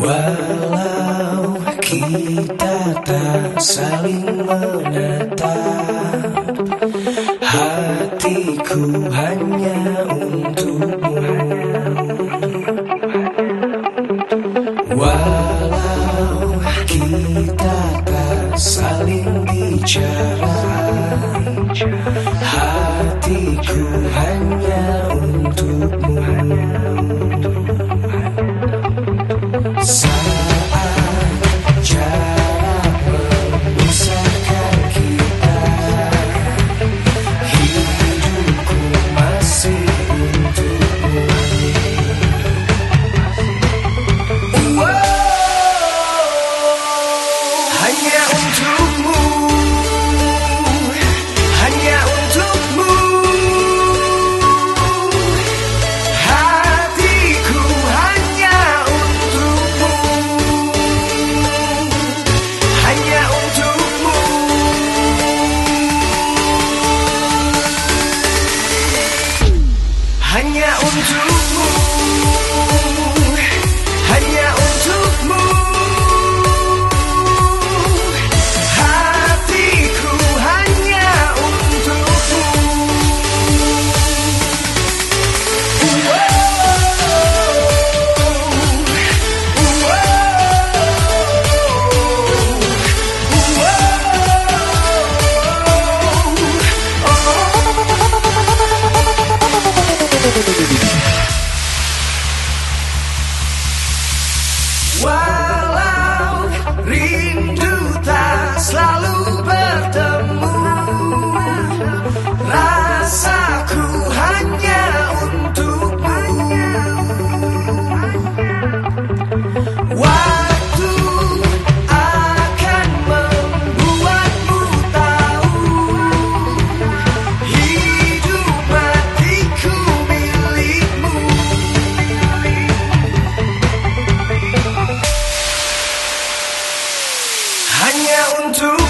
Walau kita tak saling menatap Hatiku hanya untukmu. Walau kita tak saling bicara hanya untukmu to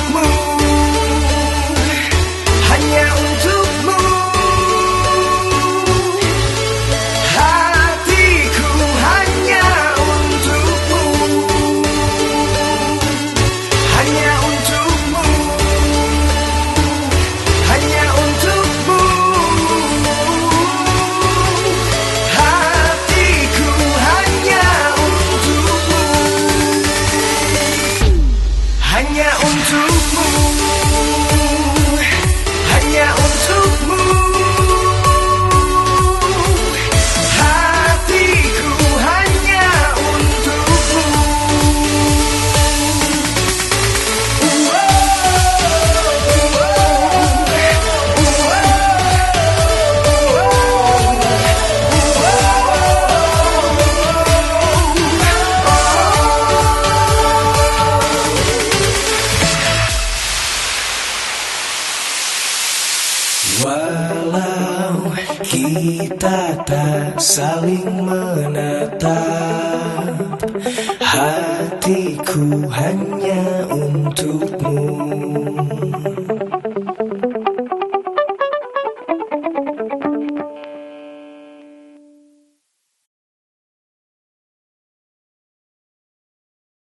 hanya untukmu Walau kita tak saling menatap Hatiku hanya untukmu.